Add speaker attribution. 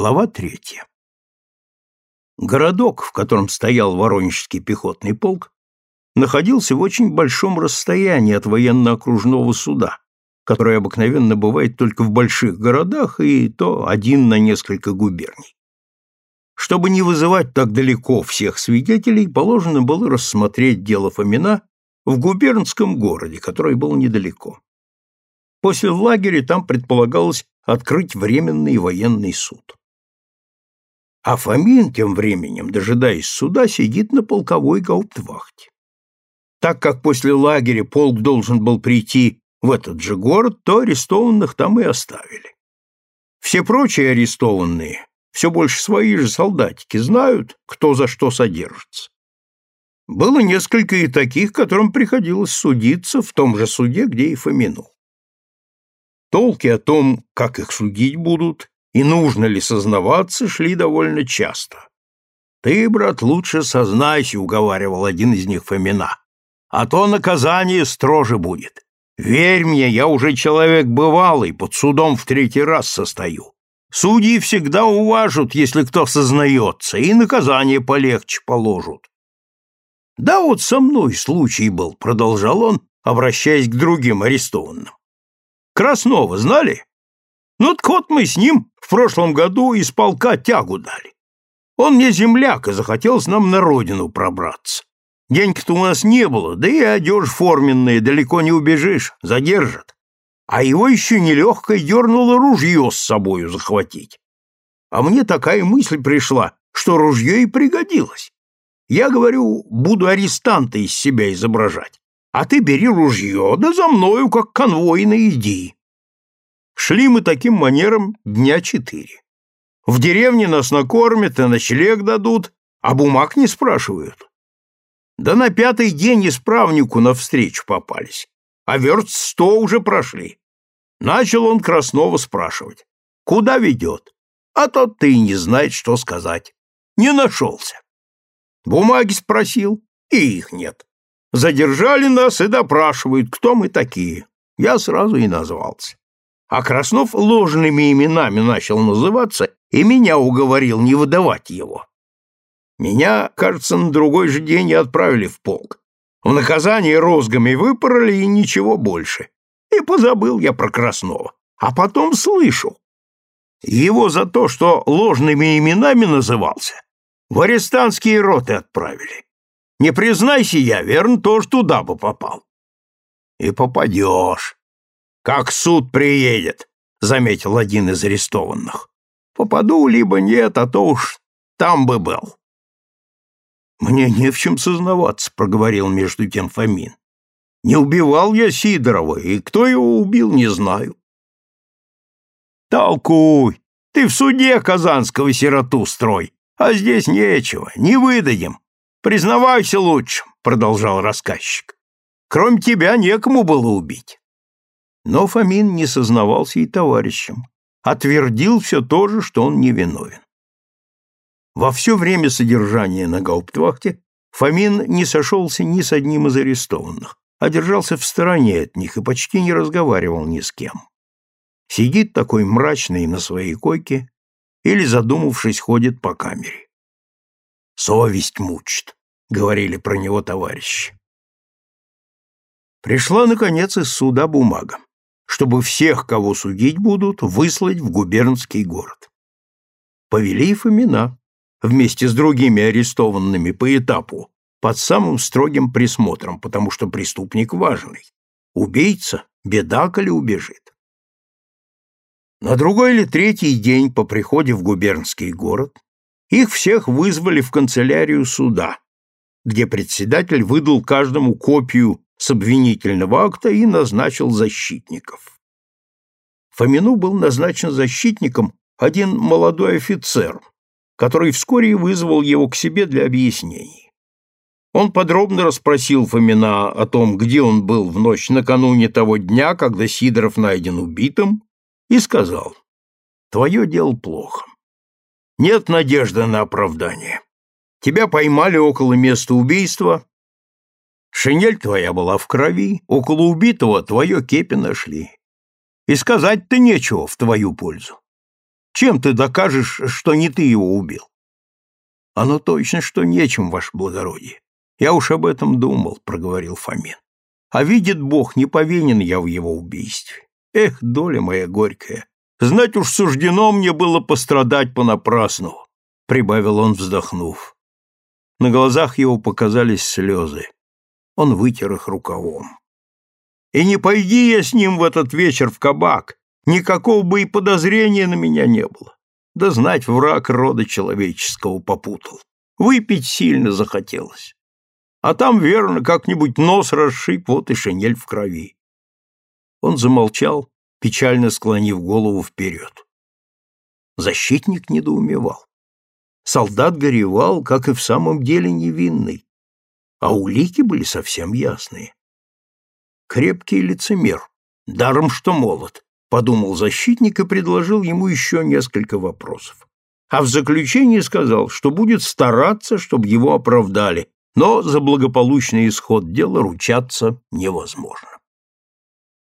Speaker 1: Глава третья. Городок, в котором стоял Воронежский пехотный полк, находился в очень большом расстоянии от военно-окружного суда, который обыкновенно бывает только в больших городах и то один на несколько губерний. Чтобы не вызывать так далеко всех свидетелей, положено было рассмотреть дело Фомина в губернском городе, который был недалеко. После лагеря там предполагалось открыть временный военный суд. А Фомин тем временем, дожидаясь суда, сидит на полковой гауптвахте. Так как после лагеря полк должен был прийти в этот же город, то арестованных там и оставили. Все прочие арестованные, все больше свои же солдатики, знают, кто за что содержится. Было несколько и таких, которым приходилось судиться в том же суде, где и Фомину. Толки о том, как их судить будут, и нужно ли сознаваться, шли довольно часто. «Ты, брат, лучше сознайся», — уговаривал один из них Фомина, «а то наказание строже будет. Верь мне, я уже человек бывалый, под судом в третий раз состою. Судьи всегда уважат, если кто сознается, и наказание полегче положат». «Да вот со мной случай был», — продолжал он, обращаясь к другим арестованным. «Краснова знали?» Ну, так вот мы с ним в прошлом году из полка тягу дали. Он мне земляк, и захотелось нам на родину пробраться. Денег-то у нас не было, да и одежда форменная, далеко не убежишь, задержат. А его еще нелегкой дернуло ружье с собою захватить. А мне такая мысль пришла, что ружье и пригодилось. Я говорю, буду арестанта из себя изображать. А ты бери ружье, да за мною, как конвойный, иди. Шли мы таким манером дня четыре. В деревне нас накормят и ночлег дадут, а бумаг не спрашивают. Да на пятый день исправнику навстречу попались, а верст сто уже прошли. Начал он Краснова спрашивать, куда ведет, а тот ты не знает, что сказать. Не нашелся. Бумаги спросил, и их нет. Задержали нас и допрашивают, кто мы такие. Я сразу и назвался. А Краснов ложными именами начал называться и меня уговорил не выдавать его. Меня, кажется, на другой же день и отправили в полк. В наказание розгами выпороли и ничего больше. И позабыл я про Краснова. А потом слышу. Его за то, что ложными именами назывался, в арестантские роты отправили. Не признайся я, верно, тоже туда бы попал. И попадешь. Как суд приедет, заметил один из арестованных. Попаду либо нет, а то уж там бы был. Мне не в чем сознаваться, проговорил между тем Фомин. Не убивал я Сидорова, и кто его убил, не знаю. Толкуй! Ты в суде казанского сироту строй, а здесь нечего, не выдадим. Признавайся лучше, продолжал рассказчик. Кроме тебя некому было убить. Но Фомин не сознавался и товарищем, а твердил все то же, что он невиновен. Во все время содержания на гауптвахте Фомин не сошелся ни с одним из арестованных, а держался в стороне от них и почти не разговаривал ни с кем. Сидит такой мрачный на своей койке или, задумавшись, ходит по камере. «Совесть мучит», — говорили про него товарищи. Пришла, наконец, из суда бумага чтобы всех, кого судить будут, выслать в губернский город. Повели Фомина вместе с другими арестованными по этапу под самым строгим присмотром, потому что преступник важный. Убийца, беда, коли убежит. На другой или третий день по приходе в губернский город их всех вызвали в канцелярию суда, где председатель выдал каждому копию с обвинительного акта и назначил защитников. Фомину был назначен защитником один молодой офицер, который вскоре вызвал его к себе для объяснений. Он подробно расспросил Фомина о том, где он был в ночь накануне того дня, когда Сидоров найден убитым, и сказал, «Твое дело плохо. Нет надежды на оправдание. Тебя поймали около места убийства, Шинель твоя была в крови, около убитого твое кепи нашли. И сказать-то нечего в твою пользу. Чем ты докажешь, что не ты его убил? Оно точно, что нечем, ваше благородие. Я уж об этом думал, проговорил Фомин. А видит Бог, не повинен я в его убийстве. Эх, доля моя горькая. Знать уж суждено мне было пострадать понапрасну, прибавил он, вздохнув. На глазах его показались слезы. Он вытер их рукавом. И не пойди я с ним в этот вечер в кабак, никакого бы и подозрения на меня не было. Да знать, враг рода человеческого попутал. Выпить сильно захотелось. А там, верно, как-нибудь нос расшиб, вот и шинель в крови. Он замолчал, печально склонив голову вперед. Защитник недоумевал. Солдат горевал, как и в самом деле невинный, а улики были совсем ясные. Крепкий лицемер, даром что молод, подумал защитник и предложил ему еще несколько вопросов. А в заключении сказал, что будет стараться, чтобы его оправдали, но за благополучный исход дела ручаться невозможно.